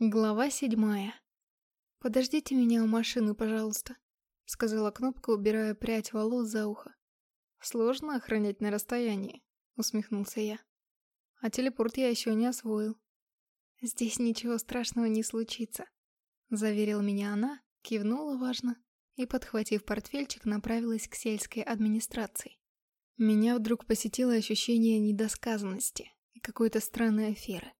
Глава седьмая. «Подождите меня у машины, пожалуйста», — сказала Кнопка, убирая прядь волос за ухо. «Сложно охранять на расстоянии», — усмехнулся я. «А телепорт я еще не освоил». «Здесь ничего страшного не случится», — заверила меня она, кивнула важно и, подхватив портфельчик, направилась к сельской администрации. Меня вдруг посетило ощущение недосказанности и какой-то странной аферы.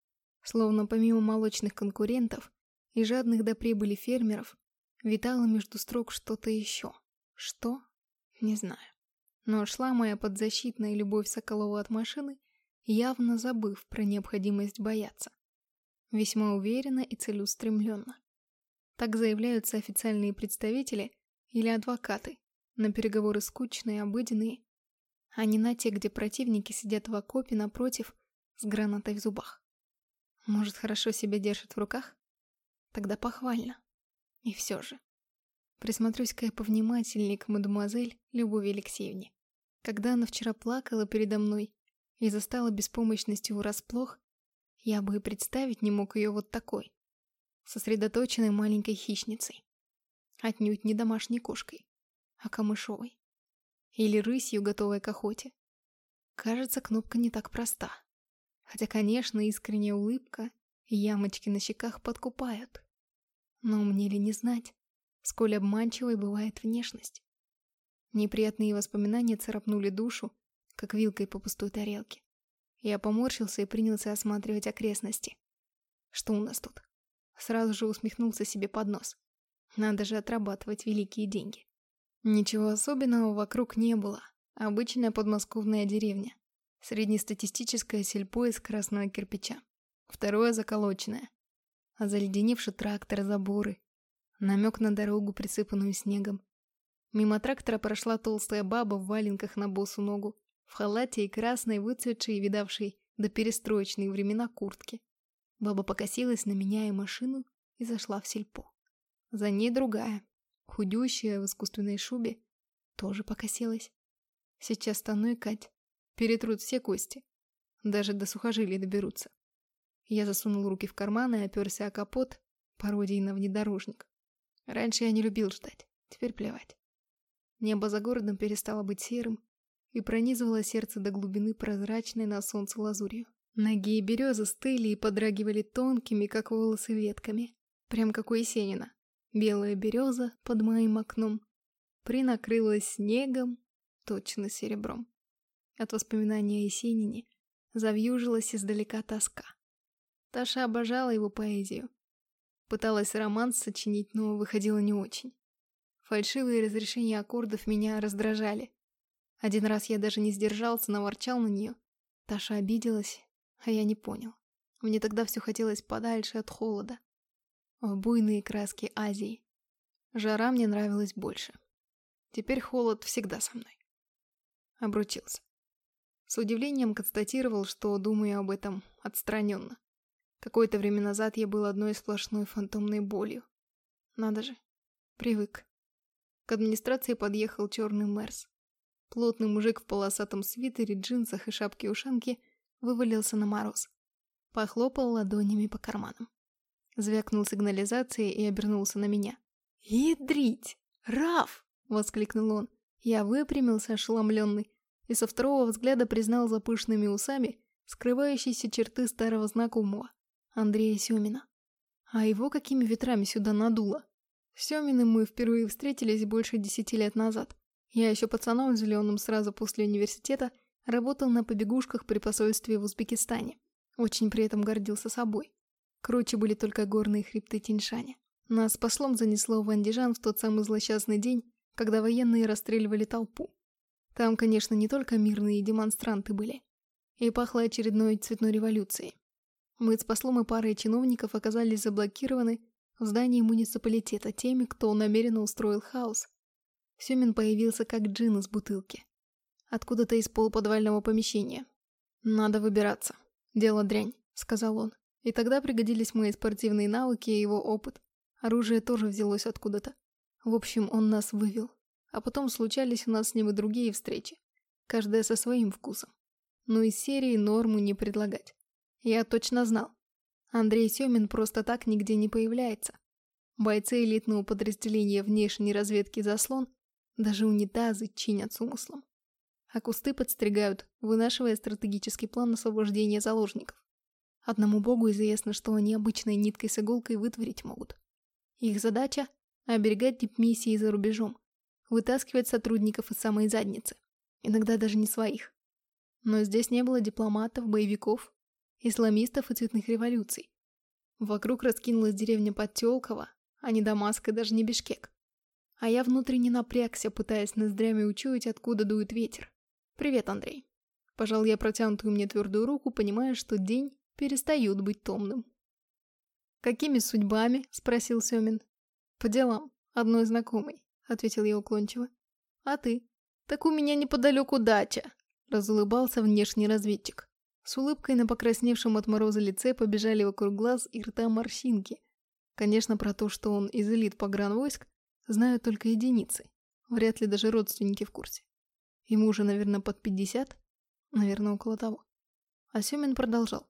Словно помимо молочных конкурентов и жадных до прибыли фермеров, витало между строк что-то еще. Что? Не знаю. Но шла моя подзащитная любовь Соколова от машины, явно забыв про необходимость бояться. Весьма уверенно и целеустремленно. Так заявляются официальные представители или адвокаты на переговоры скучные, обыденные, а не на те, где противники сидят в окопе напротив с гранатой в зубах. Может, хорошо себя держит в руках? Тогда похвально. И все же. Присмотрюсь-ка я повнимательнее к мадемуазель Любови Алексеевне. Когда она вчера плакала передо мной и застала беспомощностью врасплох, я бы и представить не мог ее вот такой, сосредоточенной маленькой хищницей. Отнюдь не домашней кошкой, а камышовой. Или рысью, готовой к охоте. Кажется, кнопка не так проста. Хотя, конечно, искренняя улыбка и ямочки на щеках подкупают. Но мне ли не знать, сколь обманчивой бывает внешность? Неприятные воспоминания царапнули душу, как вилкой по пустой тарелке. Я поморщился и принялся осматривать окрестности. Что у нас тут? Сразу же усмехнулся себе под нос. Надо же отрабатывать великие деньги. Ничего особенного вокруг не было. Обычная подмосковная деревня. Среднестатистическое сельпо из красного кирпича. Второе заколоченное. А заледеневший трактор, заборы. Намек на дорогу, присыпанную снегом. Мимо трактора прошла толстая баба в валенках на босу ногу, в халате и красной, выцветшей и видавшей до перестроечные времена куртки. Баба покосилась на меня и машину и зашла в сельпо. За ней другая, худющая в искусственной шубе, тоже покосилась. Сейчас стану икать. Перетрут все кости. Даже до сухожилий доберутся. Я засунул руки в карманы и оперся о капот, пародией на внедорожник. Раньше я не любил ждать, теперь плевать. Небо за городом перестало быть серым и пронизывало сердце до глубины прозрачной на солнце лазурью. Ноги и березы стыли и подрагивали тонкими, как волосы, ветками. Прям как у Есенина. Белая береза под моим окном принакрылась снегом, точно серебром. От воспоминания о Есенине завьюжилась издалека тоска. Таша обожала его поэзию. Пыталась романс сочинить, но выходило не очень. Фальшивые разрешения аккордов меня раздражали. Один раз я даже не сдержался, наворчал на нее. Таша обиделась, а я не понял. Мне тогда все хотелось подальше от холода. В буйные краски Азии. Жара мне нравилась больше. Теперь холод всегда со мной. Обручился. С удивлением констатировал, что думаю об этом отстраненно. Какое-то время назад я был одной сплошной фантомной болью. Надо же. Привык. К администрации подъехал черный Мерс. Плотный мужик в полосатом свитере, джинсах и шапке-ушанке вывалился на мороз. Похлопал ладонями по карманам. Звякнул сигнализацией и обернулся на меня. «Ядрить! Раф!» — воскликнул он. Я выпрямился, ошеломленный и со второго взгляда признал за пышными усами скрывающиеся черты старого знакомого, Андрея Семина. А его какими ветрами сюда надуло? С Семиным мы впервые встретились больше десяти лет назад. Я еще пацаном зеленым сразу после университета работал на побегушках при посольстве в Узбекистане. Очень при этом гордился собой. Круче были только горные хребты Тиньшаня. Нас послом занесло в Андижан в тот самый злосчастный день, когда военные расстреливали толпу. Там, конечно, не только мирные демонстранты были. И пахло очередной цветной революцией. Мы с послом и парой чиновников оказались заблокированы в здании муниципалитета теми, кто намеренно устроил хаос. Сюмин появился как джин из бутылки. Откуда-то из полуподвального помещения. «Надо выбираться. Дело дрянь», — сказал он. И тогда пригодились мои спортивные навыки и его опыт. Оружие тоже взялось откуда-то. В общем, он нас вывел. А потом случались у нас с ним и другие встречи. Каждая со своим вкусом. Но из серии норму не предлагать. Я точно знал. Андрей Семин просто так нигде не появляется. Бойцы элитного подразделения внешней разведки «Заслон» даже унитазы чинят с умыслом. А кусты подстригают, вынашивая стратегический план освобождения заложников. Одному богу известно, что они обычной ниткой с иголкой вытворить могут. Их задача – оберегать дипмиссии за рубежом, вытаскивать сотрудников из самой задницы, иногда даже не своих. Но здесь не было дипломатов, боевиков, исламистов и цветных революций. Вокруг раскинулась деревня Подтёлково, а не Дамаск и даже не Бишкек. А я внутренне напрягся, пытаясь ноздрями учуять, откуда дует ветер. «Привет, Андрей». Пожал я протянутую мне твердую руку, понимая, что день перестает быть томным. «Какими судьбами?» — спросил Семин. «По делам. Одной знакомой», — ответил я уклончиво. «А ты?» «Так у меня неподалеку дача», — разулыбался внешний разведчик. С улыбкой на покрасневшем от мороза лице побежали вокруг глаз и рта морщинки. Конечно, про то, что он из элит погранвойск, знают только единицы. Вряд ли даже родственники в курсе. Ему уже, наверное, под пятьдесят, Наверное, около того. А Семин продолжал.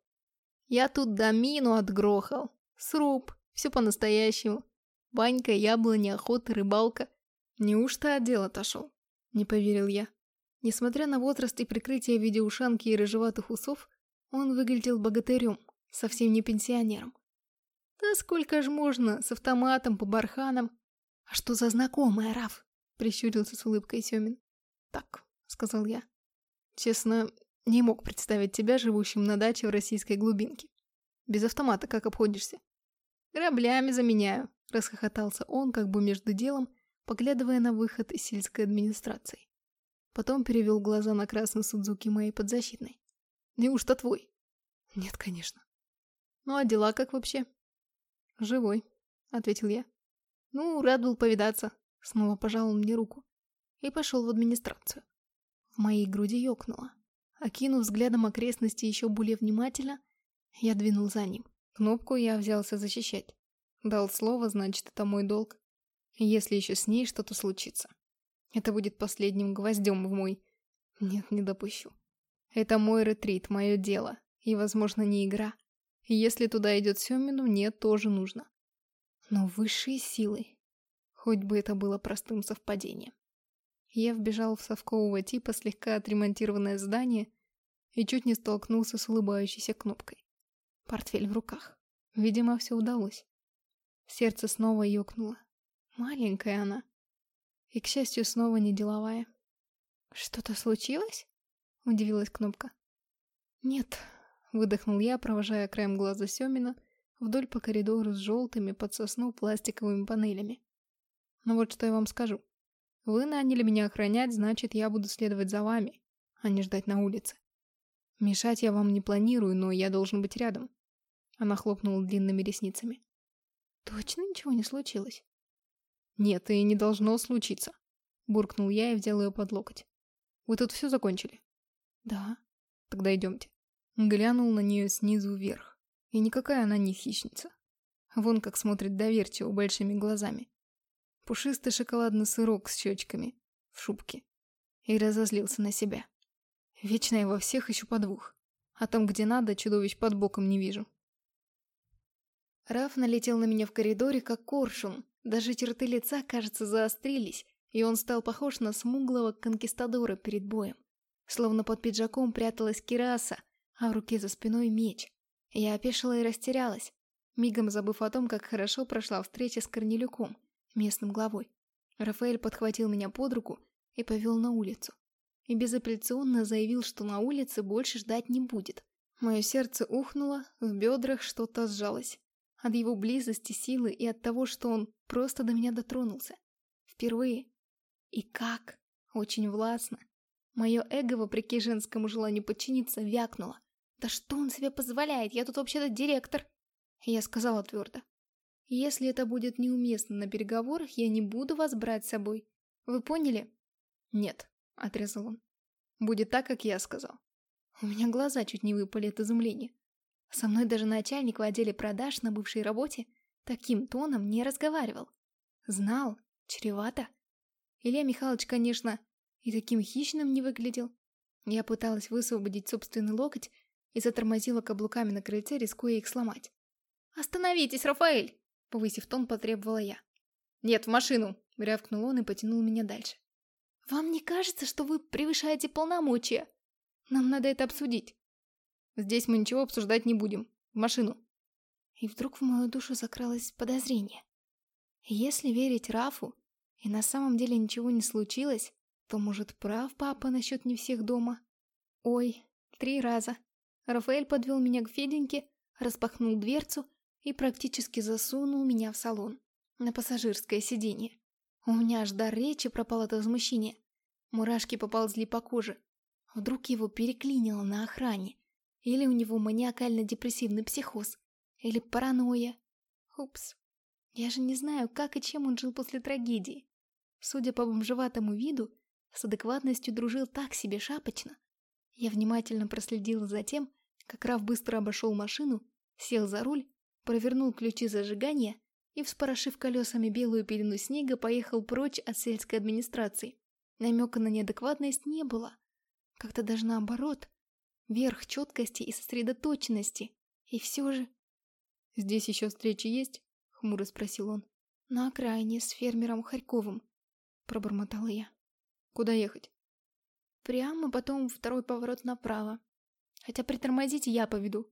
«Я тут домину отгрохал. Сруб. Все по-настоящему. Банька, яблони, охота, рыбалка. Неужто отдел отошел?» Не поверил я. Несмотря на возраст и прикрытие в виде ушанки и рыжеватых усов, он выглядел богатырем, совсем не пенсионером. Да сколько ж можно, с автоматом, по барханам. А что за знакомая, Раф? Прищурился с улыбкой Семин. Так, сказал я. Честно, не мог представить тебя живущим на даче в российской глубинке. Без автомата как обходишься? Граблями заменяю, расхохотался он, как бы между делом, поглядывая на выход из сельской администрации. Потом перевел глаза на красный Судзуки моей подзащитной. Неужто твой? Нет, конечно. Ну а дела как вообще? Живой, ответил я. Ну, рад был повидаться. Снова пожал он мне руку. И пошел в администрацию. В моей груди ёкнуло. Окинув взглядом окрестности еще более внимательно, я двинул за ним. Кнопку я взялся защищать. Дал слово, значит, это мой долг. Если еще с ней что-то случится. Это будет последним гвоздем в мой... Нет, не допущу. Это мой ретрит, мое дело. И, возможно, не игра. И если туда идет Семину, мне тоже нужно. Но высшие силы. Хоть бы это было простым совпадением. Я вбежал в совкового типа слегка отремонтированное здание и чуть не столкнулся с улыбающейся кнопкой. Портфель в руках. Видимо, все удалось. Сердце снова ёкнуло. Маленькая она. И, к счастью, снова не деловая. «Что-то случилось?» — удивилась кнопка. «Нет», — выдохнул я, провожая краем глаза Семина вдоль по коридору с желтыми под сосну пластиковыми панелями. «Но вот что я вам скажу. Вы наняли меня охранять, значит, я буду следовать за вами, а не ждать на улице. Мешать я вам не планирую, но я должен быть рядом. Она хлопнула длинными ресницами. Точно ничего не случилось? Нет, и не должно случиться. Буркнул я и взял ее под локоть. Вы тут все закончили? Да. Тогда идемте. Глянул на нее снизу вверх. И никакая она не хищница. Вон как смотрит доверчиво большими глазами пушистый шоколадный сырок с щечками, в шубке. И разозлился на себя. Вечно я во всех ищу подвох. А там, где надо, чудовищ под боком не вижу. Раф налетел на меня в коридоре, как коршун. Даже черты лица, кажется, заострились, и он стал похож на смуглого конкистадора перед боем. Словно под пиджаком пряталась кираса, а в руке за спиной меч. Я опешила и растерялась, мигом забыв о том, как хорошо прошла встреча с Корнелюком местным главой. Рафаэль подхватил меня под руку и повел на улицу. И безапелляционно заявил, что на улице больше ждать не будет. Мое сердце ухнуло, в бедрах что-то сжалось. От его близости, силы и от того, что он просто до меня дотронулся. Впервые. И как? Очень властно. Мое эго, вопреки женскому желанию подчиниться, вякнуло. «Да что он себе позволяет? Я тут вообще-то директор!» Я сказала твердо. Если это будет неуместно на переговорах, я не буду вас брать с собой. Вы поняли? Нет, отрезал он. Будет так, как я сказал. У меня глаза чуть не выпали от изумления. Со мной даже начальник в отделе продаж на бывшей работе таким тоном не разговаривал. Знал, чревато. Илья Михайлович, конечно, и таким хищным не выглядел. Я пыталась высвободить собственный локоть и затормозила каблуками на крыльце, рискуя их сломать. «Остановитесь, Рафаэль!» — повысив тон, потребовала я. «Нет, в машину!» — рявкнул он и потянул меня дальше. «Вам не кажется, что вы превышаете полномочия? Нам надо это обсудить». «Здесь мы ничего обсуждать не будем. В машину». И вдруг в мою душу закралось подозрение. Если верить Рафу, и на самом деле ничего не случилось, то, может, прав папа насчет не всех дома? Ой, три раза. Рафаэль подвел меня к Феденьке, распахнул дверцу и практически засунул меня в салон, на пассажирское сиденье. У меня аж до речи пропал от возмущения. Мурашки поползли по коже. Вдруг его переклинило на охране. Или у него маниакально-депрессивный психоз. Или паранойя. Упс. Я же не знаю, как и чем он жил после трагедии. Судя по бомжеватому виду, с адекватностью дружил так себе шапочно. Я внимательно проследила за тем, как Раф быстро обошел машину, сел за руль, провернул ключи зажигания и, вспорошив колесами белую пелену снега, поехал прочь от сельской администрации. Намека на неадекватность не было. Как-то даже наоборот. Верх четкости и сосредоточенности. И все же... «Здесь еще встречи есть?» — хмуро спросил он. «На окраине с фермером Харьковым», — пробормотала я. «Куда ехать?» «Прямо, потом второй поворот направо. Хотя притормозите я поведу».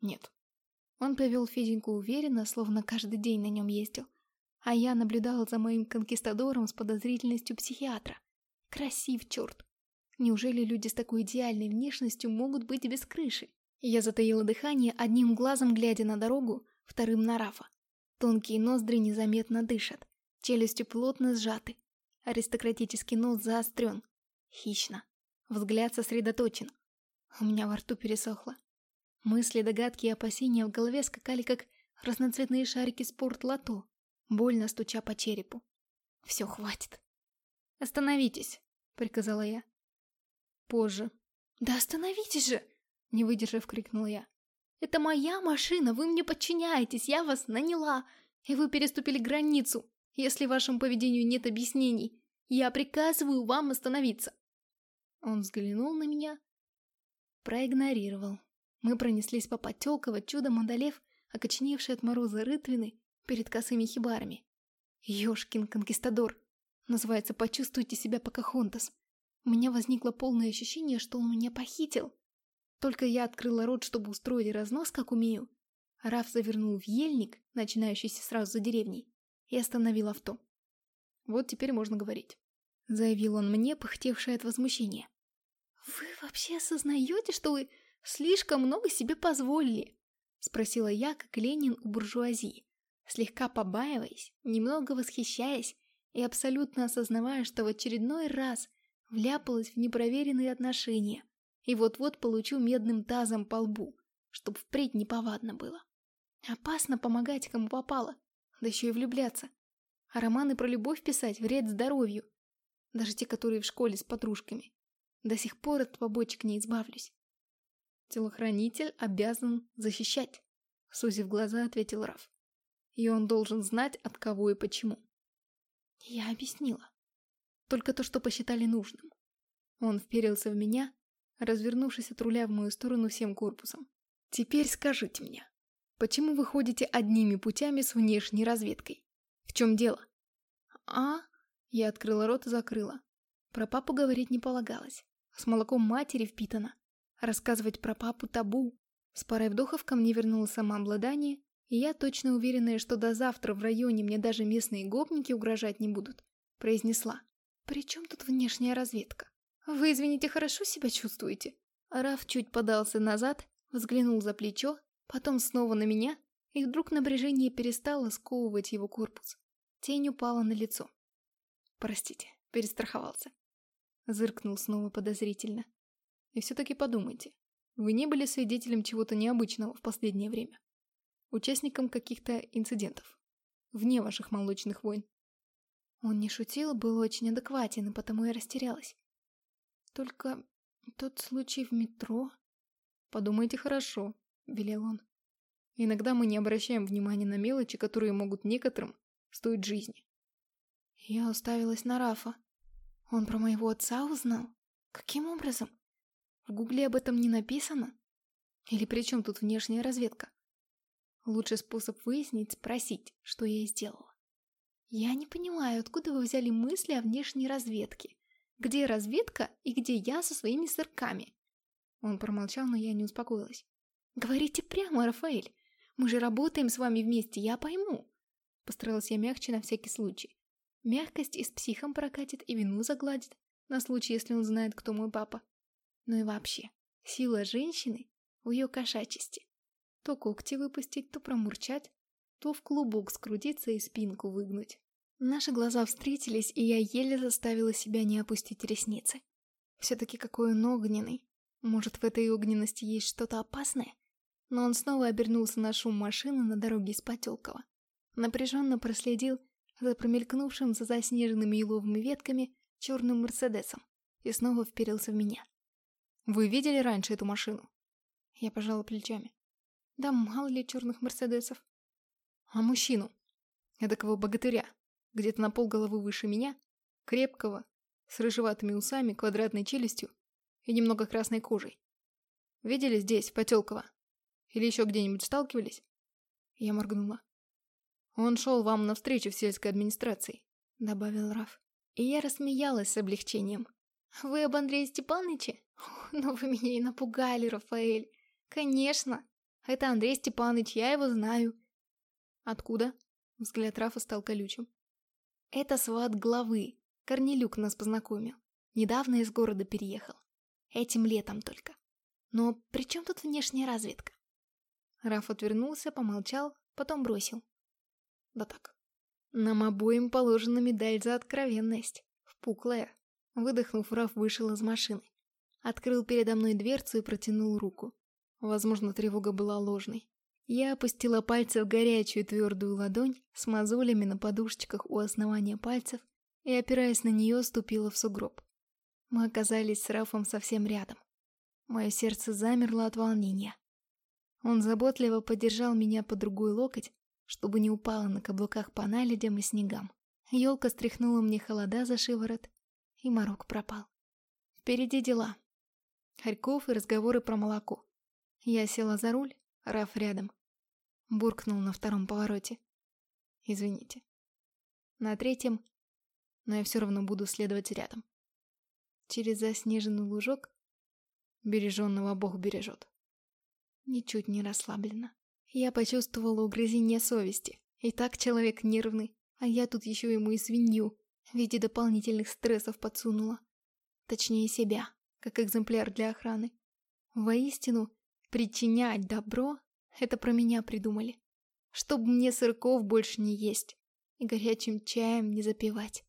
«Нет». Он повел Феденьку уверенно, словно каждый день на нем ездил. А я наблюдала за моим конкистадором с подозрительностью психиатра. Красив, черт. Неужели люди с такой идеальной внешностью могут быть без крыши? Я затаила дыхание, одним глазом глядя на дорогу, вторым на Рафа. Тонкие ноздри незаметно дышат, челюсти плотно сжаты. Аристократический нос заострен. Хищно. Взгляд сосредоточен. У меня во рту пересохло. Мысли, догадки и опасения в голове скакали, как разноцветные шарики спорт-лото, больно стуча по черепу. Все, хватит. «Остановитесь», — приказала я. Позже. «Да остановитесь же!» — не выдержав, крикнула я. «Это моя машина, вы мне подчиняетесь, я вас наняла, и вы переступили границу. Если вашему поведению нет объяснений, я приказываю вам остановиться». Он взглянул на меня, проигнорировал. Мы пронеслись по Потелково, чудом одолев окоченевшие от мороза рытвины перед косыми хибарами. Ёшкин конкистадор. Называется «Почувствуйте себя Покахонтас». У меня возникло полное ощущение, что он меня похитил. Только я открыла рот, чтобы устроить разнос, как умею. Раф завернул в ельник, начинающийся сразу за деревней, и остановил авто. Вот теперь можно говорить. Заявил он мне, пыхтевший от возмущения. «Вы вообще осознаете, что вы слишком много себе позволили?» Спросила я, как Ленин у буржуазии, слегка побаиваясь, немного восхищаясь и абсолютно осознавая, что в очередной раз вляпалась в непроверенные отношения и вот-вот получу медным тазом по лбу, чтоб впредь неповадно было. Опасно помогать, кому попало, да еще и влюбляться. А романы про любовь писать вред здоровью. Даже те, которые в школе с подружками. До сих пор от побочек не избавлюсь. Телохранитель обязан защищать, сузив глаза, ответил Раф. И он должен знать, от кого и почему. Я объяснила. Только то, что посчитали нужным. Он вперился в меня, развернувшись от руля в мою сторону всем корпусом. «Теперь скажите мне, почему вы ходите одними путями с внешней разведкой? В чем дело?» «А?» Я открыла рот и закрыла. Про папу говорить не полагалось. С молоком матери впитано. Рассказывать про папу табу. С парой вдохов ко мне вернулось самообладание, и я, точно уверенная, что до завтра в районе мне даже местные гопники угрожать не будут, произнесла. «При чем тут внешняя разведка? Вы, извините, хорошо себя чувствуете?» Раф чуть подался назад, взглянул за плечо, потом снова на меня, и вдруг напряжение перестало сковывать его корпус. Тень упала на лицо. «Простите, перестраховался». Зыркнул снова подозрительно. «И все-таки подумайте, вы не были свидетелем чего-то необычного в последнее время? Участником каких-то инцидентов? Вне ваших молочных войн?» Он не шутил, был очень адекватен, и потому я растерялась. Только тот случай в метро... Подумайте хорошо, велел он. Иногда мы не обращаем внимания на мелочи, которые могут некоторым стоить жизни. Я уставилась на Рафа. Он про моего отца узнал? Каким образом? В гугле об этом не написано? Или при чем тут внешняя разведка? Лучший способ выяснить – спросить, что я и сделала. Я не понимаю, откуда вы взяли мысли о внешней разведке. Где разведка и где я со своими сырками? Он промолчал, но я не успокоилась. Говорите прямо, Рафаэль. Мы же работаем с вами вместе, я пойму. Постаралась я мягче на всякий случай. Мягкость и с психом прокатит, и вину загладит, на случай, если он знает, кто мой папа. Ну и вообще, сила женщины в ее кошачести. То когти выпустить, то промурчать, то в клубок скрутиться и спинку выгнуть. Наши глаза встретились, и я еле заставила себя не опустить ресницы. Все-таки какой он огненный. Может, в этой огненности есть что-то опасное? Но он снова обернулся на шум машины на дороге из Потелкова. Напряженно проследил за промелькнувшим за заснеженными еловыми ветками черным Мерседесом и снова вперился в меня. «Вы видели раньше эту машину?» Я пожала плечами. «Да мало ли черных Мерседесов». «А мужчину?» Эдакого богатыря, где-то на полголовы выше меня, крепкого, с рыжеватыми усами, квадратной челюстью и немного красной кожей. Видели здесь, в Потелково? Или еще где-нибудь сталкивались?» Я моргнула. «Он шел вам навстречу в сельской администрации», — добавил Раф. И я рассмеялась с облегчением. «Вы об Андрее Степановиче? Ну вы меня и напугали, Рафаэль. Конечно, это Андрей Степанович, я его знаю». «Откуда?» — взгляд Рафа стал колючим. «Это сват главы. Корнелюк нас познакомил. Недавно из города переехал. Этим летом только. Но при чем тут внешняя разведка?» Раф отвернулся, помолчал, потом бросил. Да так. Нам обоим положена медаль за откровенность. Впуклая. Выдохнув, Раф вышел из машины. Открыл передо мной дверцу и протянул руку. Возможно, тревога была ложной. Я опустила пальцы в горячую твердую ладонь с мозолями на подушечках у основания пальцев и, опираясь на нее, ступила в сугроб. Мы оказались с Рафом совсем рядом. Мое сердце замерло от волнения. Он заботливо поддержал меня по другой локоть, чтобы не упала на каблуках по наледям и снегам. Елка стряхнула мне холода за шиворот, и морок пропал. Впереди дела. Харьков и разговоры про молоко. Я села за руль, Раф рядом. Буркнул на втором повороте. Извините. На третьем, но я все равно буду следовать рядом. Через заснеженный лужок береженного Бог бережет ничуть не расслаблена. Я почувствовала угрызение совести. И так человек нервный, а я тут еще ему и свинью в виде дополнительных стрессов подсунула. Точнее себя, как экземпляр для охраны. Воистину, причинять добро — это про меня придумали. Чтоб мне сырков больше не есть и горячим чаем не запивать.